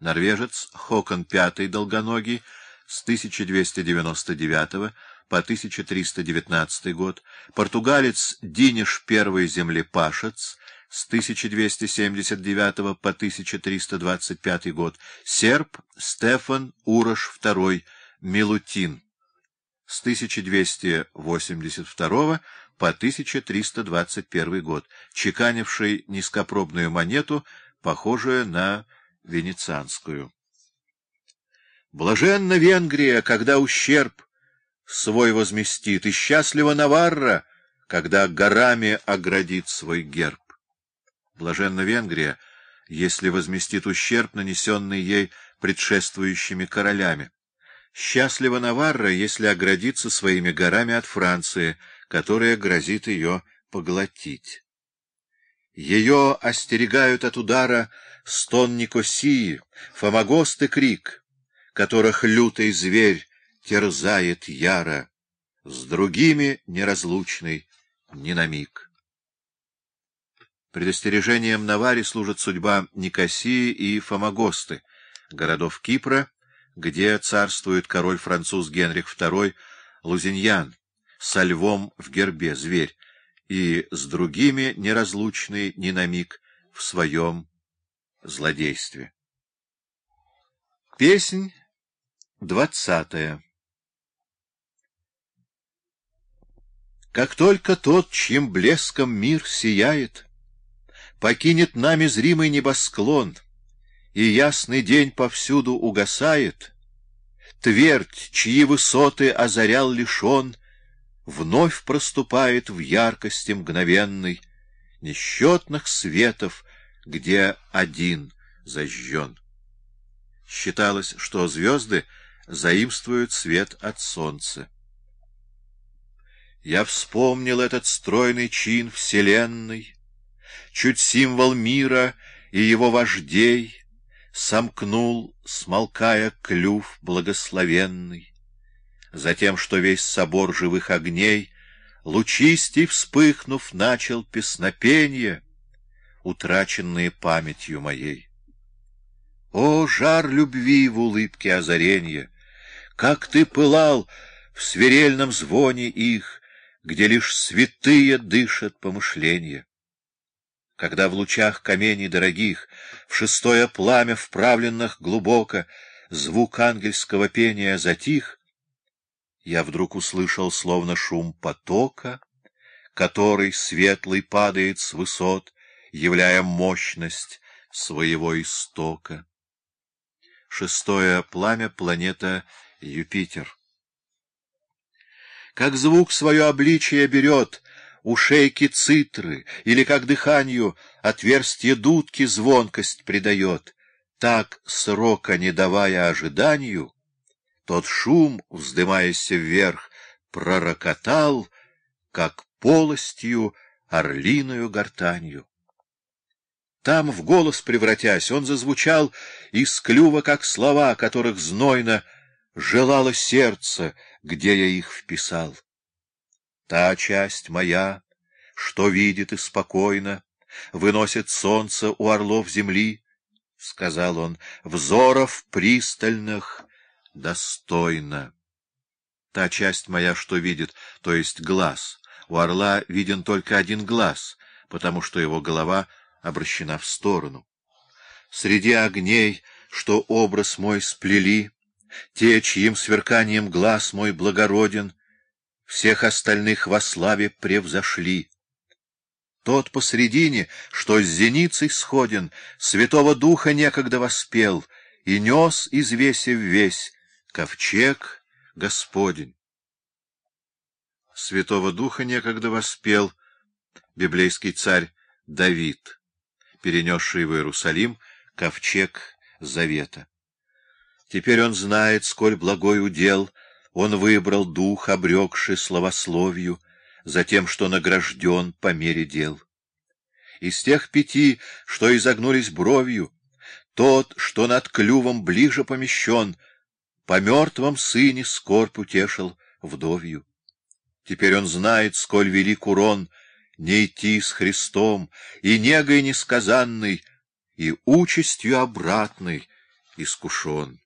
норвежец Хокон V Долгоногий с 1299 по 1319 год, португалец Диниш I Землепашец с 1279 по 1325 год, серб Стефан Урош II Милутин с 1282 по 1321 год, чеканивший низкопробную монету, похожую на венецианскую. Блаженна Венгрия, когда ущерб свой возместит, и счастлива Наварра, когда горами оградит свой герб. Блаженна Венгрия, если возместит ущерб, нанесенный ей предшествующими королями. Счастлива Наварра, если оградится своими горами от Франции, которая грозит ее поглотить. Ее остерегают от удара стон Никосии, Фомагост и крик, которых лютый зверь терзает яро, с другими неразлучный ни на миг. Предостережением Наваре служит судьба Никосии и Фомагосты, городов Кипра, где царствует король француз Генрих II Лузиньян, со львом в гербе зверь, и с другими неразлучный ни на миг в своем злодействе. Песнь двадцатая Как только тот, чьим блеском мир сияет, Покинет нами зримый небосклон, И ясный день повсюду угасает, Твердь, чьи высоты озарял лишь он, Вновь проступает в яркости мгновенной Несчетных светов, где один зажжен. Считалось, что звезды заимствуют свет от солнца. Я вспомнил этот стройный чин вселенной, Чуть символ мира и его вождей Сомкнул, смолкая клюв благословенный. Затем, что весь собор живых огней, Лучистей вспыхнув, начал песнопенье, Утраченные памятью моей. О, жар любви в улыбке озаренья! Как ты пылал в свирельном звоне их, где лишь святые дышат помышления. Когда в лучах камней дорогих, в шестое пламя вправленных глубоко, звук ангельского пения затих, я вдруг услышал словно шум потока, который светлый падает с высот, являя мощность своего истока. Шестое пламя — планета Юпитер как звук свое обличие берет у шейки цитры, или как дыханию отверстие дудки звонкость придает, так, срока не давая ожиданию, тот шум, вздымаясь вверх, пророкотал, как полостью орлиную гортанью. Там, в голос превратясь, он зазвучал из клюва, как слова, которых знойно желало сердце, где я их вписал. Та часть моя, что видит и спокойно, выносит солнце у орлов земли, — сказал он, — взоров пристальных достойно. Та часть моя, что видит, то есть глаз, у орла виден только один глаз, потому что его голова обращена в сторону. Среди огней, что образ мой сплели, те, чьим сверканием глаз мой благороден, всех остальных во славе превзошли. Тот посредине, что с зеницей сходен, Святого Духа некогда воспел и нес, извесив весь, ковчег Господень. Святого Духа некогда воспел библейский царь Давид, перенесший в Иерусалим ковчег Завета. Теперь он знает, сколь благой удел он выбрал дух, обрекший словословию, за тем, что награжден по мере дел. Из тех пяти, что изогнулись бровью, тот, что над клювом ближе помещен, по мертвом сыне скорбь утешил вдовью. Теперь он знает, сколь велик урон не идти с Христом, и негой несказанной, и участью обратной, искушен.